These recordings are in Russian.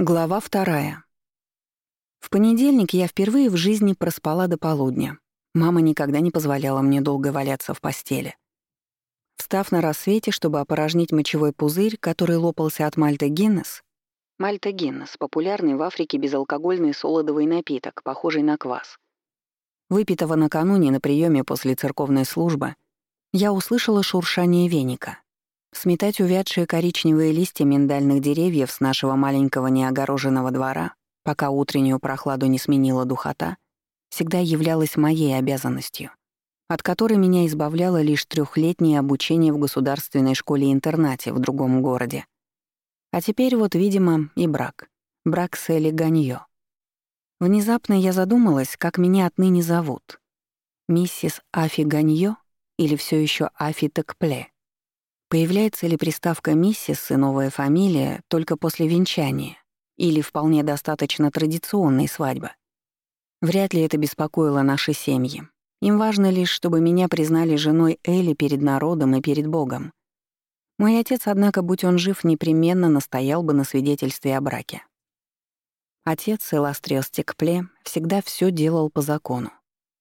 Глава вторая. В понедельник я впервые в жизни проспала до полудня. Мама никогда не позволяла мне долго валяться в постели. Встав на рассвете, чтобы опорожнить мочевой пузырь, который лопался от Мальта Гиннес, Мальта Гиннес — популярный в Африке безалкогольный солодовый напиток, похожий на квас. Выпитого накануне на приеме после церковной службы, я услышала шуршание веника. Сметать увядшие коричневые листья миндальных деревьев с нашего маленького неогороженного двора, пока утреннюю прохладу не сменила духота, всегда являлась моей обязанностью, от которой меня избавляло лишь трехлетнее обучение в государственной школе-интернате в другом городе. А теперь вот, видимо, и брак. Брак с Элли Ганьё. Внезапно я задумалась, как меня отныне зовут. Миссис Афи Ганьё или все еще Афи Текпле. Появляется ли приставка «миссис» и новая фамилия только после венчания или вполне достаточно традиционной свадьбы? Вряд ли это беспокоило наши семьи. Им важно лишь, чтобы меня признали женой Элли перед народом и перед Богом. Мой отец, однако, будь он жив, непременно настоял бы на свидетельстве о браке. Отец Эластриос Текпле всегда все делал по закону.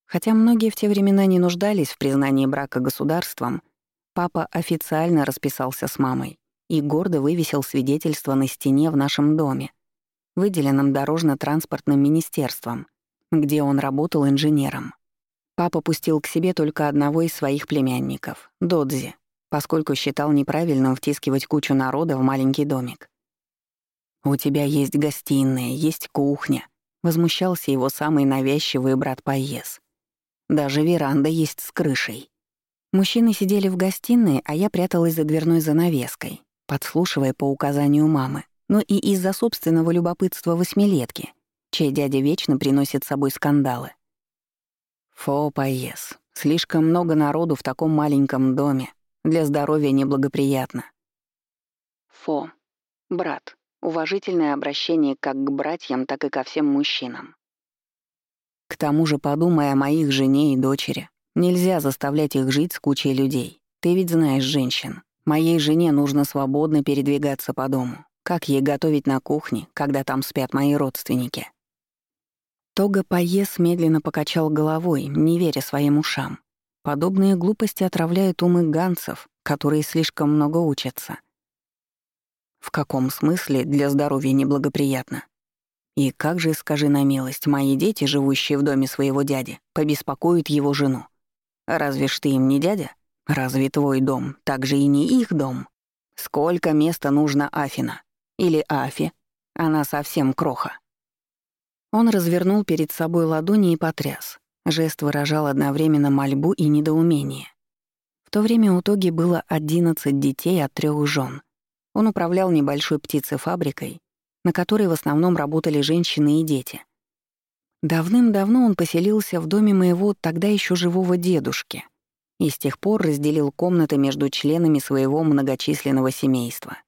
Хотя многие в те времена не нуждались в признании брака государством, Папа официально расписался с мамой и гордо вывесил свидетельство на стене в нашем доме, выделенном дорожно-транспортным министерством, где он работал инженером. Папа пустил к себе только одного из своих племянников, Додзи, поскольку считал неправильным втискивать кучу народа в маленький домик. «У тебя есть гостиная, есть кухня», — возмущался его самый навязчивый брат Паес. «Даже веранда есть с крышей». Мужчины сидели в гостиной, а я пряталась за дверной занавеской, подслушивая по указанию мамы, но и из-за собственного любопытства восьмилетки, чей дядя вечно приносит с собой скандалы. Фо, поес. Слишком много народу в таком маленьком доме. Для здоровья неблагоприятно. Фо. Брат. Уважительное обращение как к братьям, так и ко всем мужчинам. К тому же подумай о моих жене и дочери. Нельзя заставлять их жить с кучей людей. Ты ведь знаешь женщин. Моей жене нужно свободно передвигаться по дому. Как ей готовить на кухне, когда там спят мои родственники?» Тога Паес медленно покачал головой, не веря своим ушам. Подобные глупости отравляют умы ганцев, которые слишком много учатся. В каком смысле для здоровья неблагоприятно? И как же, скажи на милость, мои дети, живущие в доме своего дяди, побеспокоят его жену? Разве ж ты им не дядя? Разве твой дом также и не их дом? Сколько места нужно Афина? Или Афи? Она совсем кроха. Он развернул перед собой ладони и потряс. Жест выражал одновременно мольбу и недоумение. В то время у Тоги было 11 детей от трех жен. Он управлял небольшой птицефабрикой, на которой в основном работали женщины и дети. Давным-давно он поселился в доме моего тогда еще живого дедушки и с тех пор разделил комнаты между членами своего многочисленного семейства.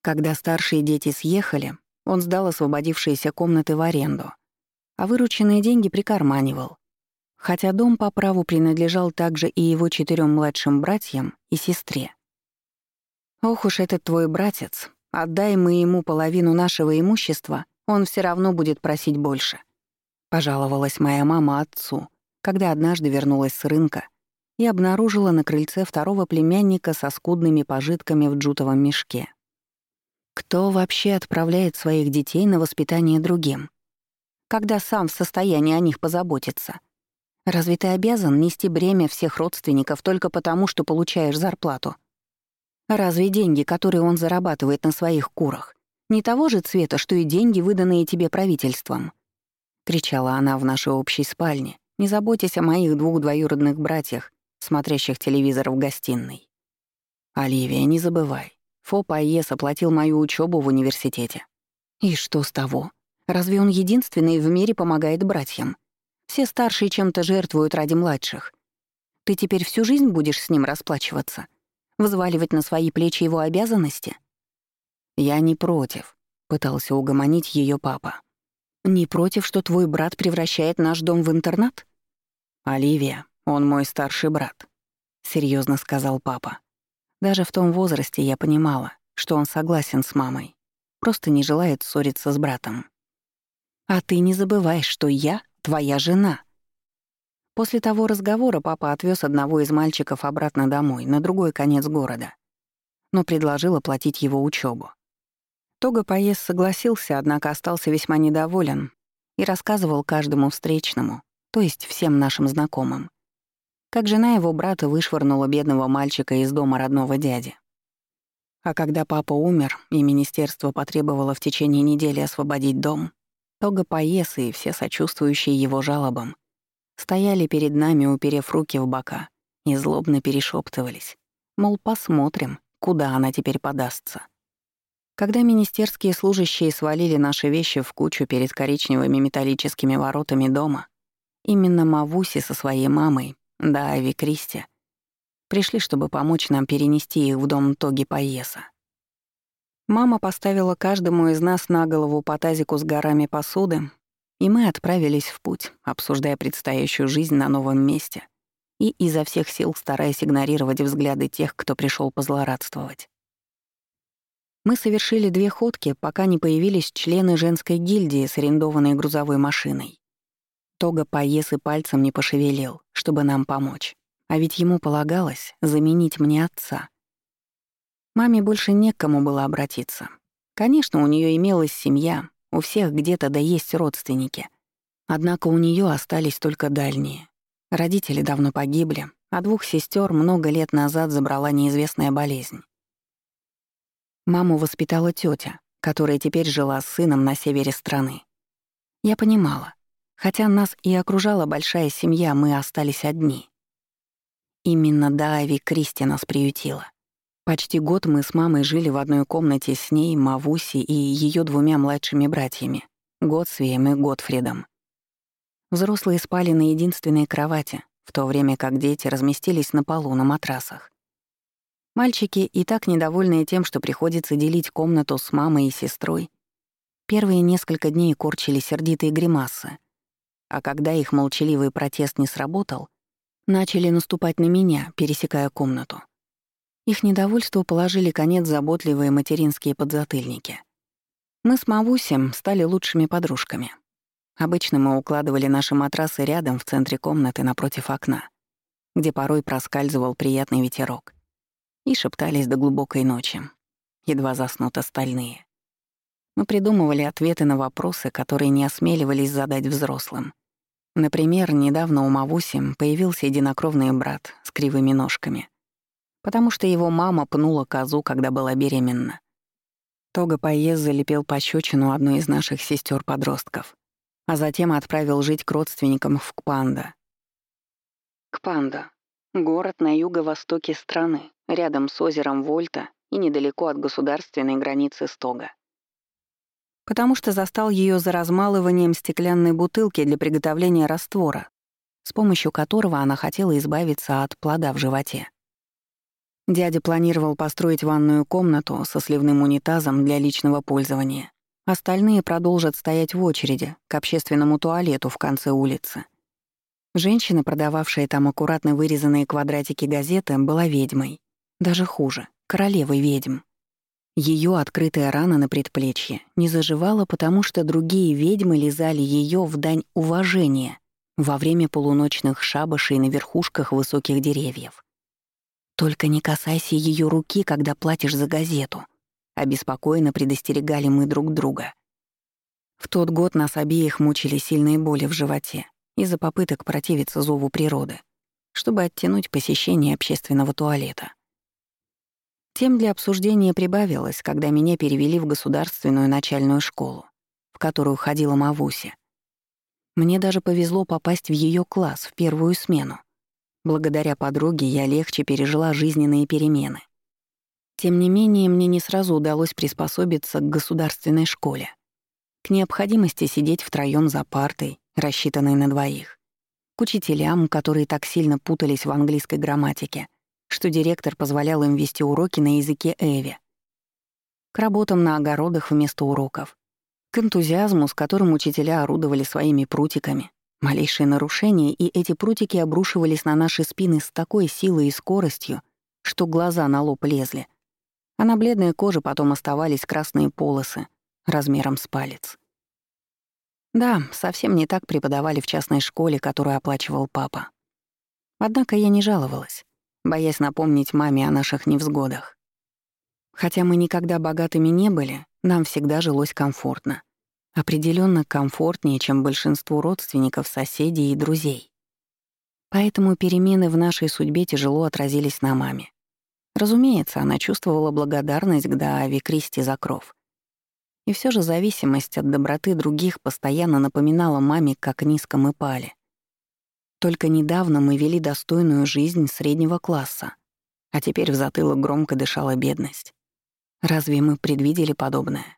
Когда старшие дети съехали, он сдал освободившиеся комнаты в аренду, а вырученные деньги прикарманивал. Хотя дом по праву принадлежал также и его четырем младшим братьям и сестре. «Ох уж этот твой братец, отдай мы ему половину нашего имущества, он все равно будет просить больше», Пожаловалась моя мама отцу, когда однажды вернулась с рынка и обнаружила на крыльце второго племянника со скудными пожитками в джутовом мешке. Кто вообще отправляет своих детей на воспитание другим? Когда сам в состоянии о них позаботиться? Разве ты обязан нести бремя всех родственников только потому, что получаешь зарплату? Разве деньги, которые он зарабатывает на своих курах, не того же цвета, что и деньги, выданные тебе правительством? — кричала она в нашей общей спальне, не заботясь о моих двух двоюродных братьях, смотрящих телевизор в гостиной. «Оливия, не забывай, Фо Паес оплатил мою учебу в университете. И что с того? Разве он единственный в мире помогает братьям? Все старшие чем-то жертвуют ради младших. Ты теперь всю жизнь будешь с ним расплачиваться? Взваливать на свои плечи его обязанности?» «Я не против», — пытался угомонить ее папа. Не против, что твой брат превращает наш дом в интернат? Оливия, он мой старший брат, серьезно сказал папа. Даже в том возрасте я понимала, что он согласен с мамой. просто не желает ссориться с братом. «А ты не забывай, что я твоя жена». После того разговора папа отвез одного из мальчиков обратно домой, на другой конец города, но предложил оплатить его учебу. Тога Паес согласился, однако остался весьма недоволен и рассказывал каждому встречному, то есть всем нашим знакомым, как жена его брата вышвырнула бедного мальчика из дома родного дяди. А когда папа умер, и министерство потребовало в течение недели освободить дом, Тога Паес и все сочувствующие его жалобам стояли перед нами, уперев руки в бока, и злобно перешептывались, мол, посмотрим, куда она теперь подастся. Когда министерские служащие свалили наши вещи в кучу перед коричневыми металлическими воротами дома, именно Мавуси со своей мамой, да Ави Кристи, Пришли, чтобы помочь нам перенести их в дом Тоги Паеса. Мама поставила каждому из нас на голову по тазику с горами посуды, и мы отправились в путь, обсуждая предстоящую жизнь на новом месте и изо всех сил стараясь игнорировать взгляды тех, кто пришел позлорадствовать. Мы совершили две ходки, пока не появились члены женской гильдии с арендованной грузовой машиной. Тога поес и пальцем не пошевелил, чтобы нам помочь. А ведь ему полагалось заменить мне отца. Маме больше не к кому было обратиться. Конечно, у нее имелась семья, у всех где-то да есть родственники. Однако у нее остались только дальние. Родители давно погибли, а двух сестер много лет назад забрала неизвестная болезнь. Маму воспитала тетя, которая теперь жила с сыном на севере страны. Я понимала, хотя нас и окружала большая семья, мы остались одни. Именно Дави Кристи нас приютила. Почти год мы с мамой жили в одной комнате с ней, Мавуси и ее двумя младшими братьями — Готсвием и Готфридом. Взрослые спали на единственной кровати, в то время как дети разместились на полу на матрасах. Мальчики, и так недовольные тем, что приходится делить комнату с мамой и сестрой, первые несколько дней корчили сердитые гримасы, а когда их молчаливый протест не сработал — начали наступать на меня, пересекая комнату. Их недовольству положили конец заботливые материнские подзатыльники. Мы с Мавусем стали лучшими подружками. Обычно мы укладывали наши матрасы рядом в центре комнаты напротив окна, где порой проскальзывал приятный ветерок, и шептались до глубокой ночи. Едва заснут остальные. Мы придумывали ответы на вопросы, которые не осмеливались задать взрослым. Например, недавно у Мавуси появился единокровный брат с кривыми ножками, потому что его мама пнула козу, когда была беременна. Тога Паез залепил пощечину одной из наших сестер подростков а затем отправил жить к родственникам в Кпанда. Кпанда — город на юго-востоке страны, рядом с озером Вольта и недалеко от государственной границы Стога потому что застал ее за размалыванием стеклянной бутылки для приготовления раствора, с помощью которого она хотела избавиться от плода в животе. Дядя планировал построить ванную комнату со сливным унитазом для личного пользования. Остальные продолжат стоять в очереди к общественному туалету в конце улицы. Женщина, продававшая там аккуратно вырезанные квадратики газеты, была ведьмой. Даже хуже — королевой ведьм. Ее открытая рана на предплечье не заживала, потому что другие ведьмы лизали ее в дань уважения во время полуночных шабашей на верхушках высоких деревьев. «Только не касайся ее руки, когда платишь за газету», — обеспокоенно предостерегали мы друг друга. В тот год нас обеих мучили сильные боли в животе из-за попыток противиться зову природы, чтобы оттянуть посещение общественного туалета. Тем для обсуждения прибавилось, когда меня перевели в государственную начальную школу, в которую ходила Мавуси. Мне даже повезло попасть в ее класс в первую смену. Благодаря подруге я легче пережила жизненные перемены. Тем не менее, мне не сразу удалось приспособиться к государственной школе. К необходимости сидеть втроём за партой, рассчитанной на двоих. К учителям, которые так сильно путались в английской грамматике — что директор позволял им вести уроки на языке Эви. К работам на огородах вместо уроков. К энтузиазму, с которым учителя орудовали своими прутиками. Малейшие нарушения, и эти прутики обрушивались на наши спины с такой силой и скоростью, что глаза на лоб лезли. А на бледной коже потом оставались красные полосы размером с палец. Да, совсем не так преподавали в частной школе, которую оплачивал папа. Однако я не жаловалась, боясь напомнить маме о наших невзгодах. Хотя мы никогда богатыми не были, нам всегда жилось комфортно. Определенно комфортнее, чем большинству родственников, соседей и друзей. Поэтому перемены в нашей судьбе тяжело отразились на маме. Разумеется, она чувствовала благодарность к Дааве Кристи за кров. И все же зависимость от доброты других постоянно напоминала маме, как низко мы пали. Только недавно мы вели достойную жизнь среднего класса, а теперь в затылок громко дышала бедность. Разве мы предвидели подобное?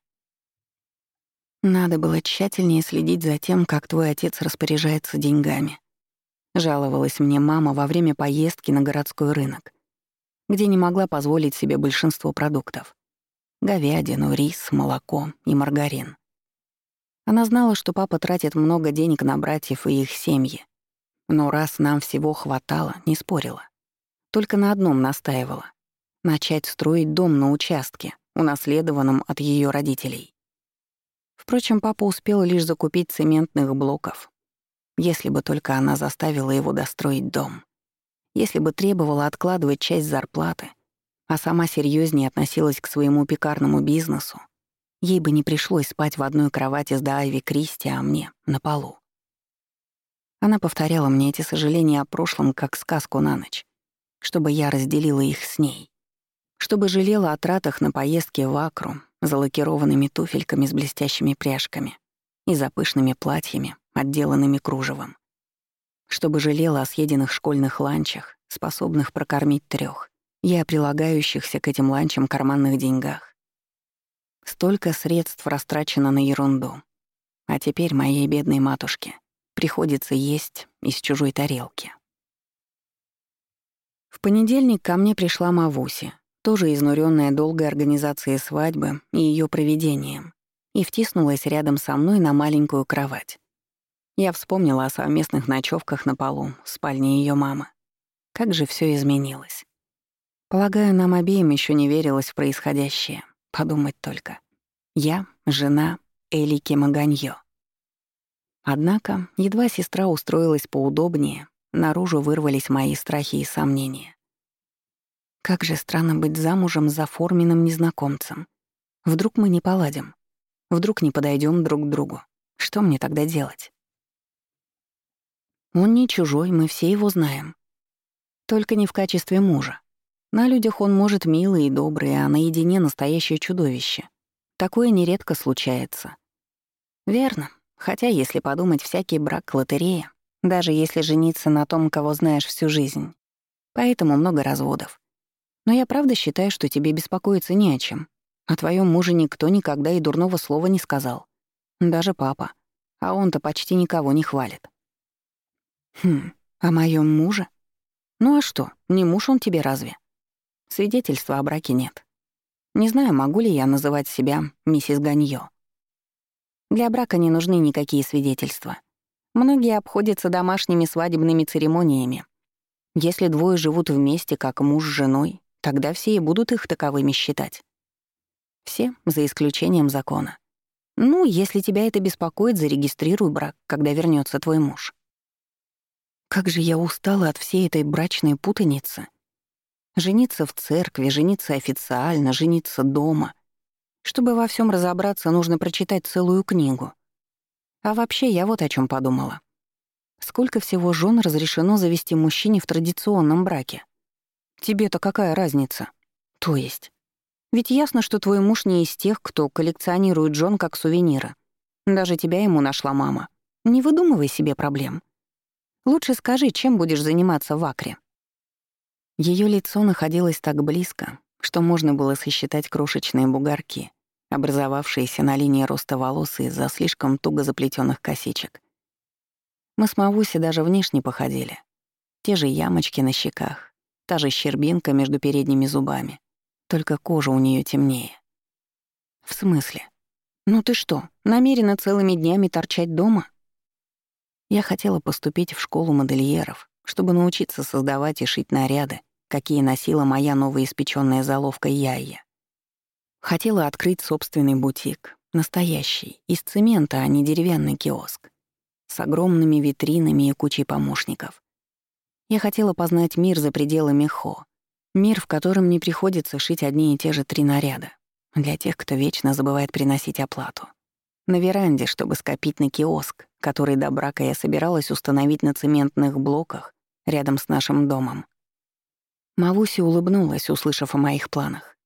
Надо было тщательнее следить за тем, как твой отец распоряжается деньгами. Жаловалась мне мама во время поездки на городской рынок, где не могла позволить себе большинство продуктов говядину, рис, молоко и маргарин. Она знала, что папа тратит много денег на братьев и их семьи. Но раз нам всего хватало, не спорила. Только на одном настаивала — начать строить дом на участке, унаследованном от ее родителей. Впрочем, папа успел лишь закупить цементных блоков. Если бы только она заставила его достроить дом. Если бы требовала откладывать часть зарплаты — а сама серьезнее относилась к своему пекарному бизнесу, ей бы не пришлось спать в одной кровати с Дайви Кристи, а мне — на полу. Она повторяла мне эти сожаления о прошлом как сказку на ночь, чтобы я разделила их с ней, чтобы жалела о тратах на поездки в Акру за лакированными туфельками с блестящими пряжками и за пышными платьями, отделанными кружевом, чтобы жалела о съеденных школьных ланчах, способных прокормить трех, и о прилагающихся к этим ланчам карманных деньгах. Столько средств растрачено на ерунду. А теперь моей бедной матушке приходится есть из чужой тарелки. В понедельник ко мне пришла Мавуси, тоже изнуренная долгой организацией свадьбы и ее проведением, и втиснулась рядом со мной на маленькую кровать. Я вспомнила о совместных ночевках на полу в спальне ее мамы. Как же все изменилось. Полагаю, нам обеим еще не верилось в происходящее. Подумать только. Я — жена Элики Маганьё. Однако, едва сестра устроилась поудобнее, наружу вырвались мои страхи и сомнения. Как же странно быть замужем за форменным незнакомцем. Вдруг мы не поладим? Вдруг не подойдем друг к другу? Что мне тогда делать? Он не чужой, мы все его знаем. Только не в качестве мужа. На людях он может милый и добрый, а наедине настоящее чудовище. Такое нередко случается. Верно. Хотя, если подумать, всякий брак — лотерея. Даже если жениться на том, кого знаешь всю жизнь. Поэтому много разводов. Но я правда считаю, что тебе беспокоиться не о чем. О твоем муже никто никогда и дурного слова не сказал. Даже папа. А он-то почти никого не хвалит. Хм, о моем муже? Ну а что, не муж он тебе разве? Свидетельства о браке нет. Не знаю, могу ли я называть себя миссис Ганьё. Для брака не нужны никакие свидетельства. Многие обходятся домашними свадебными церемониями. Если двое живут вместе, как муж с женой, тогда все и будут их таковыми считать. Все, за исключением закона. Ну, если тебя это беспокоит, зарегистрируй брак, когда вернется твой муж. Как же я устала от всей этой брачной путаницы. Жениться в церкви, жениться официально, жениться дома. Чтобы во всем разобраться, нужно прочитать целую книгу. А вообще, я вот о чем подумала. Сколько всего жен разрешено завести мужчине в традиционном браке? Тебе-то какая разница? То есть? Ведь ясно, что твой муж не из тех, кто коллекционирует жен как сувениры. Даже тебя ему нашла мама. Не выдумывай себе проблем. Лучше скажи, чем будешь заниматься в Акре. Ее лицо находилось так близко, что можно было сосчитать крошечные бугорки, образовавшиеся на линии роста волос из-за слишком туго заплетенных косичек. Мы с Мавуси даже внешне походили. Те же ямочки на щеках, та же щербинка между передними зубами, только кожа у нее темнее. В смысле? Ну ты что, намерена целыми днями торчать дома? Я хотела поступить в школу модельеров, чтобы научиться создавать и шить наряды, какие носила моя новоиспечённая заловка Яя. Хотела открыть собственный бутик, настоящий, из цемента, а не деревянный киоск, с огромными витринами и кучей помощников. Я хотела познать мир за пределами Хо, мир, в котором не приходится шить одни и те же три наряда, для тех, кто вечно забывает приносить оплату. На веранде, чтобы скопить на киоск, который до брака я собиралась установить на цементных блоках рядом с нашим домом. Мавуси улыбнулась, услышав о моих планах.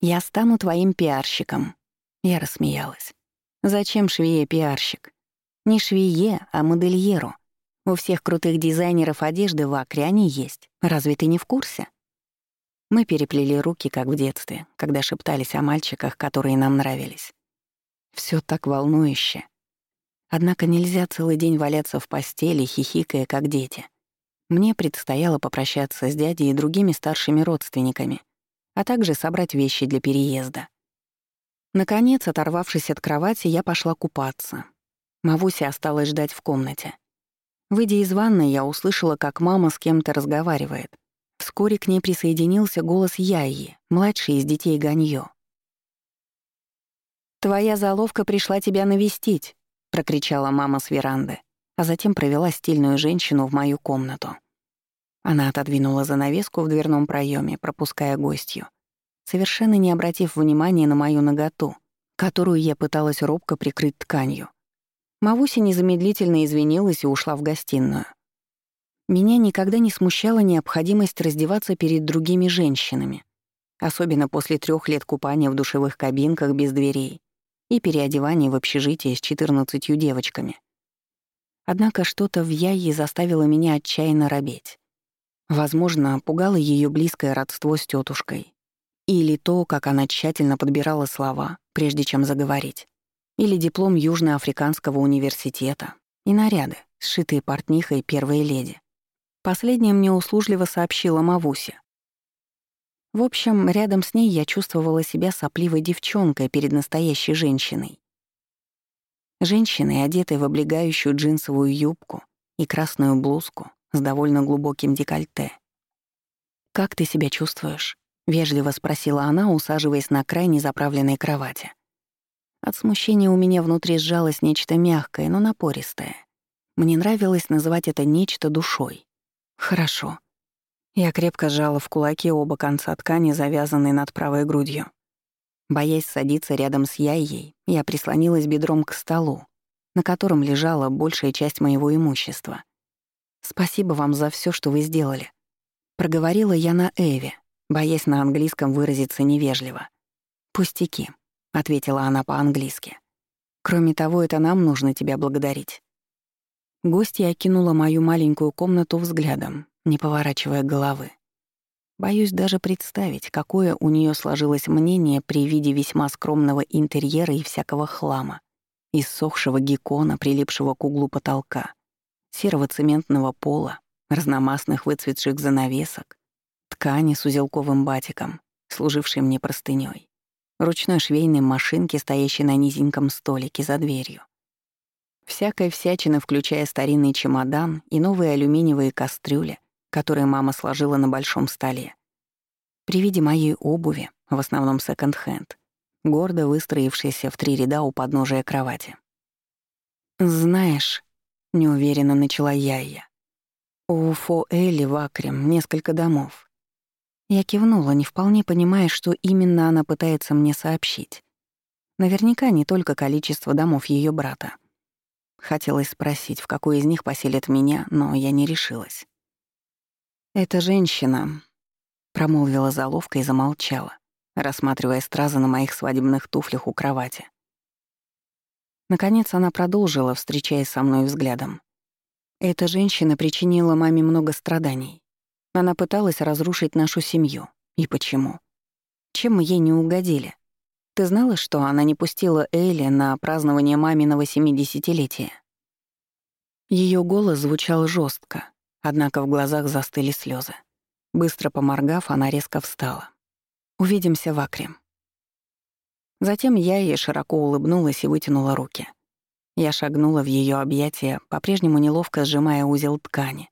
«Я стану твоим пиарщиком». Я рассмеялась. «Зачем швее пиарщик? Не швее, а модельеру. У всех крутых дизайнеров одежды в Акре они есть. Разве ты не в курсе?» Мы переплели руки, как в детстве, когда шептались о мальчиках, которые нам нравились. Все так волнующе. Однако нельзя целый день валяться в постели, хихикая, как дети. Мне предстояло попрощаться с дядей и другими старшими родственниками, а также собрать вещи для переезда. Наконец, оторвавшись от кровати, я пошла купаться. Мавуся осталась ждать в комнате. Выйдя из ванной, я услышала, как мама с кем-то разговаривает. Вскоре к ней присоединился голос Яи, младший из детей Ганьё. «Твоя заловка пришла тебя навестить», — прокричала мама с веранды, а затем провела стильную женщину в мою комнату. Она отодвинула занавеску в дверном проеме, пропуская гостью, совершенно не обратив внимания на мою наготу, которую я пыталась робко прикрыть тканью. Мавуся незамедлительно извинилась и ушла в гостиную. Меня никогда не смущала необходимость раздеваться перед другими женщинами, особенно после трех лет купания в душевых кабинках без дверей и переодевания в общежитии с 14 девочками. Однако что-то в Яе заставило меня отчаянно робеть. Возможно, пугало ее близкое родство с тетушкой. Или то, как она тщательно подбирала слова, прежде чем заговорить. Или диплом Южноафриканского университета. И наряды, сшитые портнихой первой леди. Последнее мне услужливо сообщила Мавуся. В общем, рядом с ней я чувствовала себя сопливой девчонкой перед настоящей женщиной. Женщиной, одетой в облегающую джинсовую юбку и красную блузку с довольно глубоким декольте. «Как ты себя чувствуешь?» — вежливо спросила она, усаживаясь на край незаправленной кровати. От смущения у меня внутри сжалось нечто мягкое, но напористое. Мне нравилось называть это нечто душой. «Хорошо», я крепко сжала в кулаки оба конца ткани, завязанной над правой грудью. Боясь садиться рядом с Яйей, я прислонилась бедром к столу, на котором лежала большая часть моего имущества. «Спасибо вам за все, что вы сделали», — проговорила я на Эве, боясь на английском выразиться невежливо. «Пустяки», — ответила она по-английски. «Кроме того, это нам нужно тебя благодарить». Гостья окинула мою маленькую комнату взглядом, не поворачивая головы. Боюсь даже представить, какое у нее сложилось мнение при виде весьма скромного интерьера и всякого хлама, иссохшего геккона, прилипшего к углу потолка, серого цементного пола, разномастных выцветших занавесок, ткани с узелковым батиком, служившей мне простыней, ручной швейной машинки, стоящей на низеньком столике за дверью. Всякой всячины, включая старинный чемодан и новые алюминиевые кастрюли, которые мама сложила на большом столе. При виде моей обуви, в основном секонд-хенд, гордо выстроившейся в три ряда у подножия кровати. «Знаешь», — неуверенно начала Яя, — «у Фо Элли в Акрем несколько домов». Я кивнула, не вполне понимая, что именно она пытается мне сообщить. Наверняка не только количество домов ее брата. Хотелось спросить, в какой из них поселят меня, но я не решилась. «Эта женщина», — промолвила заловка и замолчала, рассматривая стразы на моих свадебных туфлях у кровати. Наконец она продолжила, встречаясь со мной взглядом. Эта женщина причинила маме много страданий. Она пыталась разрушить нашу семью. И почему? Чем мы ей не угодили? Ты знала, что она не пустила Элли на празднование маминого семидесятилетия? Ее голос звучал жестко, Однако в глазах застыли слезы. Быстро поморгав, она резко встала. «Увидимся в Акре». Затем я ей широко улыбнулась и вытянула руки. Я шагнула в ее объятия, по-прежнему неловко сжимая узел ткани.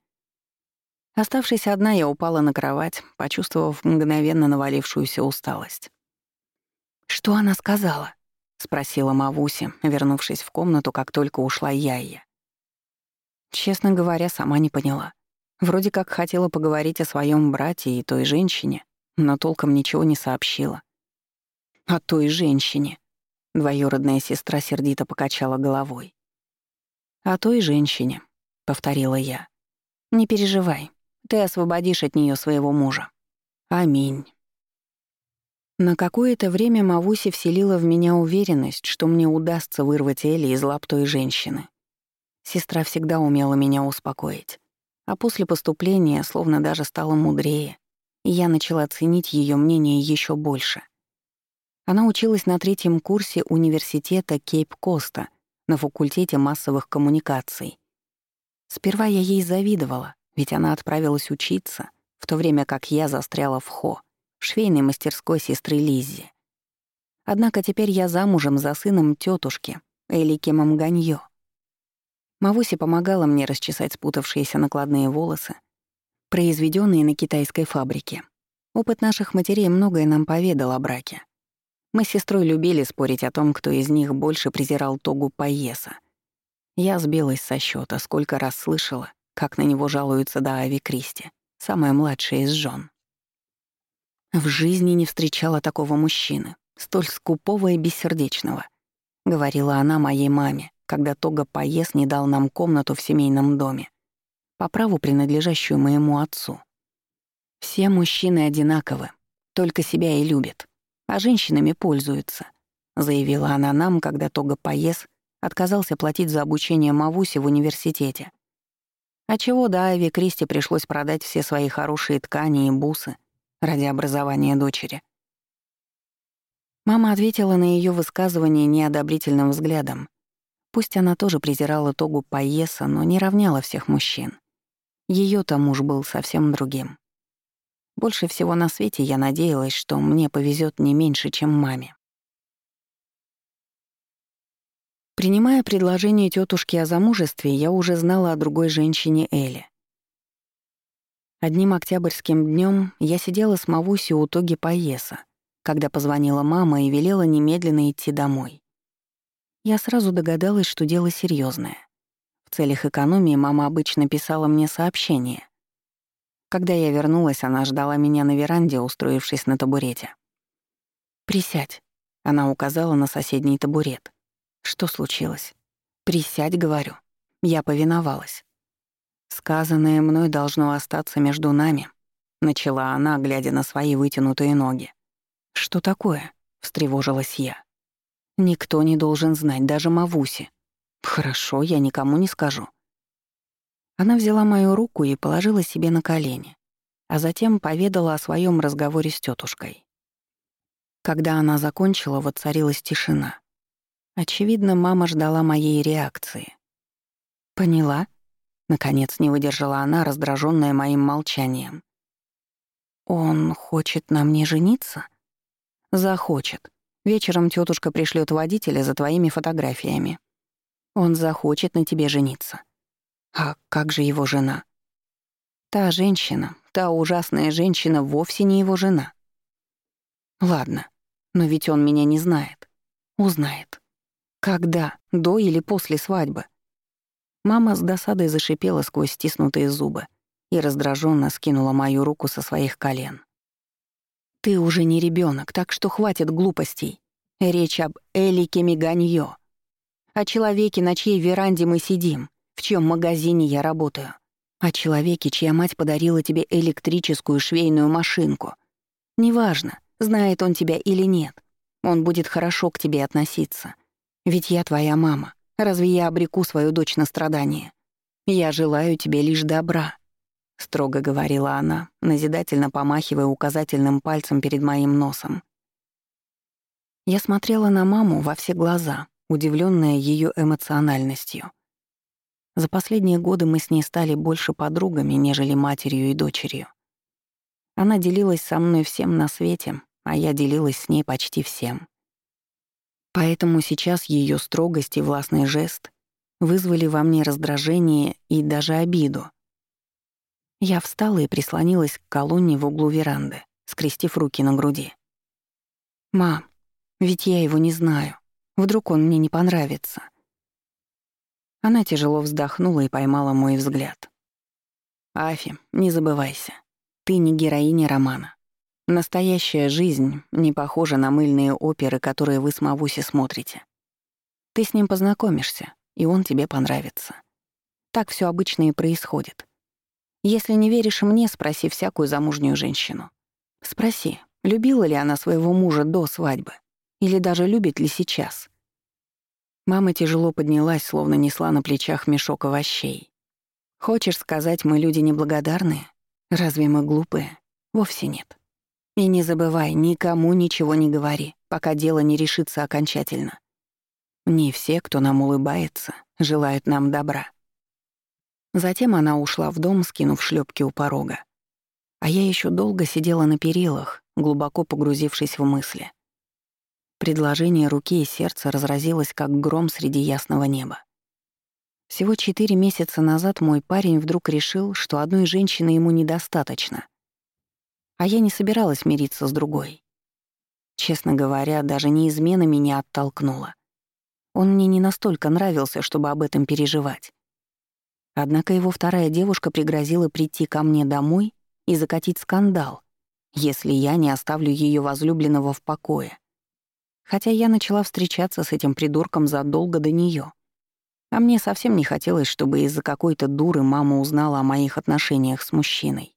Оставшись одна, я упала на кровать, почувствовав мгновенно навалившуюся усталость. «Что она сказала?» — спросила Мавуси, вернувшись в комнату, как только ушла Яйя. Честно говоря, сама не поняла. Вроде как хотела поговорить о своем брате и той женщине, но толком ничего не сообщила. «О той женщине», — двоюродная сестра сердито покачала головой. «О той женщине», — повторила я. «Не переживай, ты освободишь от нее своего мужа». «Аминь». На какое-то время Мавуси вселила в меня уверенность, что мне удастся вырвать Элли из лап той женщины. Сестра всегда умела меня успокоить. А после поступления словно даже стала мудрее, и я начала ценить ее мнение еще больше. Она училась на третьем курсе университета Кейп-Коста на факультете массовых коммуникаций. Сперва я ей завидовала, ведь она отправилась учиться, в то время как я застряла в Хо, швейной мастерской сестры Лиззи. Однако теперь я замужем за сыном тетушки, Элики Мамганьё. Мавуси помогала мне расчесать спутавшиеся накладные волосы, произведенные на китайской фабрике. Опыт наших матерей многое нам поведал о браке. Мы с сестрой любили спорить о том, кто из них больше презирал Тогу Паеса. Я сбилась со счета, сколько раз слышала, как на него жалуются Даави Кристи, самая младшая из жен. В жизни не встречала такого мужчины, столь скупого и бессердечного, говорила она моей маме, когда Тога Поес не дал нам комнату в семейном доме, по праву принадлежащую моему отцу. Все мужчины одинаковы, только себя и любят, а женщинами пользуются, заявила она нам, когда Тога Поес отказался платить за обучение Мавуси в университете. А чего Дайве Кристи пришлось продать все свои хорошие ткани и бусы ради образования дочери. Мама ответила на ее высказывание неодобрительным взглядом, Пусть она тоже презирала Тогу Паеса, но не равняла всех мужчин. Её-то муж был совсем другим. Больше всего на свете я надеялась, что мне повезет не меньше, чем маме. Принимая предложение тетушки о замужестве, я уже знала о другой женщине Эле. Одним октябрьским днем я сидела с Мавуси у Тоги Паеса, когда позвонила мама и велела немедленно идти домой. Я сразу догадалась, что дело серьезное. В целях экономии мама обычно писала мне сообщение. Когда я вернулась, она ждала меня на веранде, устроившись на табурете. «Присядь», — она указала на соседний табурет. «Что случилось?» «Присядь», — говорю. Я повиновалась. «Сказанное мной должно остаться между нами», — начала она, глядя на свои вытянутые ноги. «Что такое?» — встревожилась я. Никто не должен знать, даже Мавуси. Хорошо, я никому не скажу. Она взяла мою руку и положила себе на колени, а затем поведала о своем разговоре с тетушкой. Когда она закончила, воцарилась тишина. Очевидно, мама ждала моей реакции. «Поняла?» — наконец не выдержала она, раздраженная моим молчанием. «Он хочет на мне жениться?» «Захочет. Вечером тетушка пришлет водителя за твоими фотографиями. Он захочет на тебе жениться. А как же его жена? Та женщина, та ужасная женщина вовсе не его жена. Ладно, но ведь он меня не знает. Узнает. Когда? До или после свадьбы? Мама с досадой зашипела сквозь стиснутые зубы и раздраженно скинула мою руку со своих колен. Ты уже не ребенок, так что хватит глупостей. Речь об Элике Миганьё. О человеке, на чьей веранде мы сидим, в чьем магазине я работаю. О человеке, чья мать подарила тебе электрическую швейную машинку. Неважно, знает он тебя или нет, он будет хорошо к тебе относиться. Ведь я твоя мама. Разве я обреку свою дочь на страдания? Я желаю тебе лишь добра строго говорила она, назидательно помахивая указательным пальцем перед моим носом. Я смотрела на маму во все глаза, удивленная ее эмоциональностью. За последние годы мы с ней стали больше подругами, нежели матерью и дочерью. Она делилась со мной всем на свете, а я делилась с ней почти всем. Поэтому сейчас ее строгость и властный жест вызвали во мне раздражение и даже обиду — я встала и прислонилась к колонне в углу веранды, скрестив руки на груди. «Мам, Ведь я его не знаю. Вдруг он мне не понравится. Она тяжело вздохнула и поймала мой взгляд. «Афи, не забывайся. Ты не героиня романа. Настоящая жизнь не похожа на мыльные оперы, которые вы с Мавуси смотрите. Ты с ним познакомишься, и он тебе понравится. Так все обычно и происходит. Если не веришь мне, спроси всякую замужнюю женщину. Спроси, любила ли она своего мужа до свадьбы, или даже любит ли сейчас. Мама тяжело поднялась, словно несла на плечах мешок овощей. Хочешь сказать, мы люди неблагодарные? Разве мы глупые? Вовсе нет. И не забывай, никому ничего не говори, пока дело не решится окончательно. Не все, кто нам улыбается, желают нам добра. Затем она ушла в дом, скинув шлепки у порога. А я еще долго сидела на перилах, глубоко погрузившись в мысли. Предложение руки и сердца разразилось, как гром среди ясного неба. Всего четыре месяца назад мой парень вдруг решил, что одной женщины ему недостаточно, а я не собиралась мириться с другой. Честно говоря, даже не измена меня оттолкнула. Он мне не настолько нравился, чтобы об этом переживать. Однако его вторая девушка пригрозила прийти ко мне домой и закатить скандал, если я не оставлю ее возлюбленного в покое. Хотя я начала встречаться с этим придурком задолго до нее, А мне совсем не хотелось, чтобы из-за какой-то дуры мама узнала о моих отношениях с мужчиной.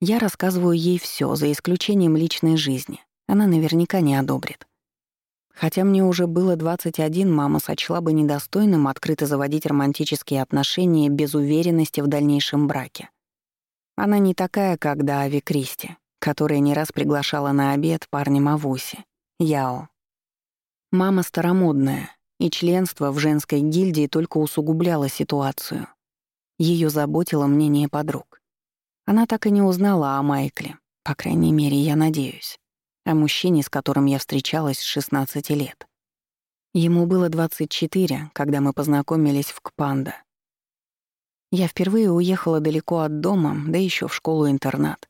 Я рассказываю ей все, за исключением личной жизни. Она наверняка не одобрит. Хотя мне уже было 21, мама сочла бы недостойным открыто заводить романтические отношения без уверенности в дальнейшем браке. Она не такая, как Дави Кристи, которая не раз приглашала на обед парня Мавуси, Яо. Мама старомодная, и членство в женской гильдии только усугубляло ситуацию. Ее заботило мнение подруг. Она так и не узнала о Майкле, по крайней мере, я надеюсь, о мужчине, с которым я встречалась с 16 лет. Ему было 24, когда мы познакомились в Кпанда. Я впервые уехала далеко от дома, да еще в школу-интернат.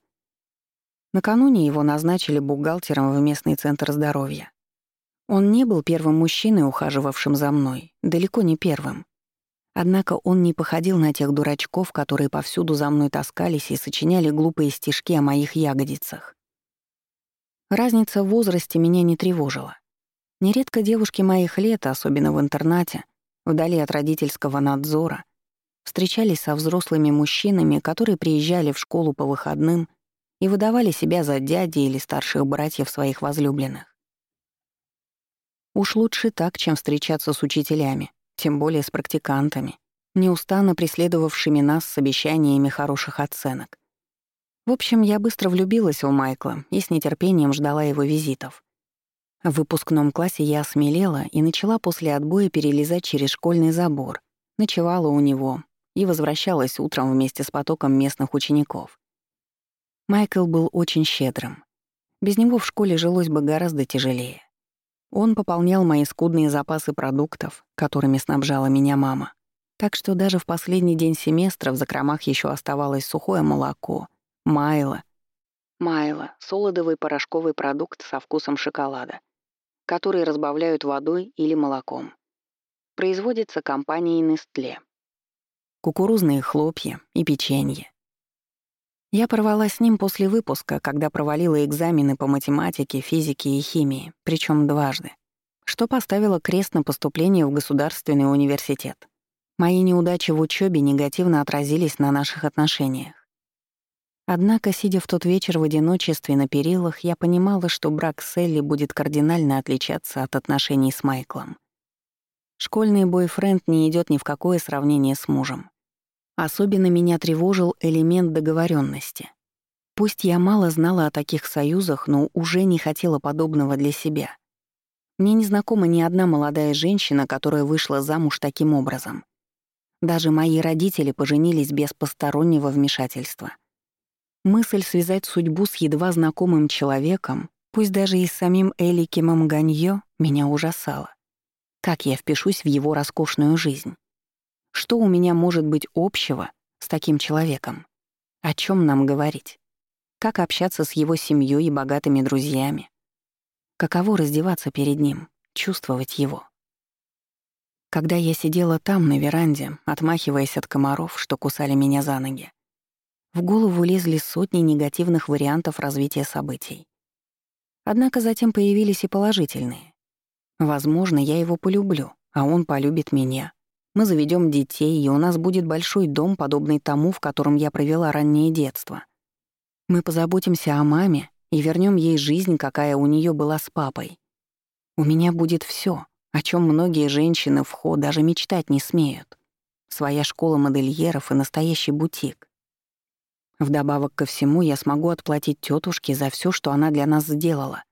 Накануне его назначили бухгалтером в местный центр здоровья. Он не был первым мужчиной, ухаживавшим за мной, далеко не первым. Однако он не походил на тех дурачков, которые повсюду за мной таскались и сочиняли глупые стишки о моих ягодицах. Разница в возрасте меня не тревожила. Нередко девушки моих лет, особенно в интернате, вдали от родительского надзора, встречались со взрослыми мужчинами, которые приезжали в школу по выходным и выдавали себя за дяди или старших братьев своих возлюбленных. Уж лучше так, чем встречаться с учителями, тем более с практикантами, неустанно преследовавшими нас с обещаниями хороших оценок. В общем, я быстро влюбилась в Майкла и с нетерпением ждала его визитов. В выпускном классе я осмелела и начала после отбоя перелезать через школьный забор, ночевала у него и возвращалась утром вместе с потоком местных учеников. Майкл был очень щедрым. Без него в школе жилось бы гораздо тяжелее. Он пополнял мои скудные запасы продуктов, которыми снабжала меня мама. Так что даже в последний день семестра в закромах еще оставалось сухое молоко, майло. Майло — солодовый порошковый продукт со вкусом шоколада, который разбавляют водой или молоком. Производится компанией Nestle. Кукурузные хлопья и печенье. Я порвала с ним после выпуска, когда провалила экзамены по математике, физике и химии, причем дважды, что поставило крест на поступление в государственный университет. Мои неудачи в учебе негативно отразились на наших отношениях. Однако, сидя в тот вечер в одиночестве на перилах, я понимала, что брак с Элли будет кардинально отличаться от отношений с Майклом. Школьный бойфренд не идет ни в какое сравнение с мужем. Особенно меня тревожил элемент договоренности. Пусть я мало знала о таких союзах, но уже не хотела подобного для себя. Мне не знакома ни одна молодая женщина, которая вышла замуж таким образом. Даже мои родители поженились без постороннего вмешательства. Мысль связать судьбу с едва знакомым человеком, пусть даже и с самим Эликимом Ганьё, меня ужасала. Как я впишусь в его роскошную жизнь? Что у меня может быть общего с таким человеком? О чем нам говорить? Как общаться с его семьей и богатыми друзьями? Каково раздеваться перед ним, чувствовать его. Когда я сидела там, на веранде, отмахиваясь от комаров, что кусали меня за ноги, в голову лезли сотни негативных вариантов развития событий. Однако затем появились и положительные. Возможно, я его полюблю, а он полюбит меня. Мы заведем детей, и у нас будет большой дом, подобный тому, в котором я провела раннее детство. Мы позаботимся о маме и вернем ей жизнь, какая у нее была с папой. У меня будет все, о чем многие женщины в ход даже мечтать не смеют. Своя школа модельеров и настоящий бутик. Вдобавок ко всему, я смогу отплатить тетушке за все, что она для нас сделала.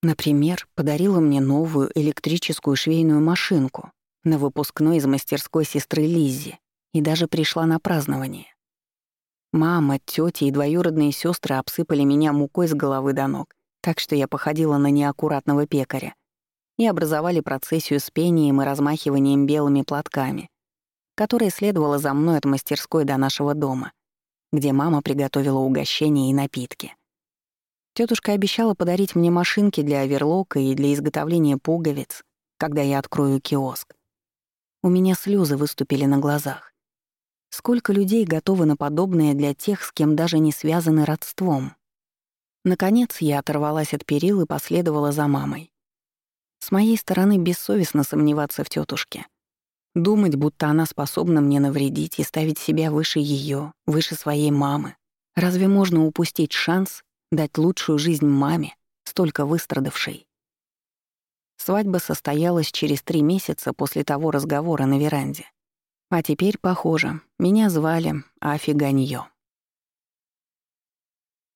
Например, подарила мне новую электрическую швейную машинку на выпускной из мастерской сестры Лиззи и даже пришла на празднование. Мама, тётя и двоюродные сестры обсыпали меня мукой с головы до ног, так что я походила на неаккуратного пекаря, и образовали процессию с пением и размахиванием белыми платками, которая следовала за мной от мастерской до нашего дома, где мама приготовила угощения и напитки. Тетушка обещала подарить мне машинки для оверлока и для изготовления пуговиц, когда я открою киоск. У меня слезы выступили на глазах. Сколько людей готовы на подобное для тех, с кем даже не связаны родством? Наконец я оторвалась от перил и последовала за мамой. С моей стороны бессовестно сомневаться в тетушке. Думать, будто она способна мне навредить и ставить себя выше ее, выше своей мамы. Разве можно упустить шанс дать лучшую жизнь маме, столько выстрадавшей? Свадьба состоялась через три месяца после того разговора на веранде. А теперь, похоже, меня звали Афиганьё.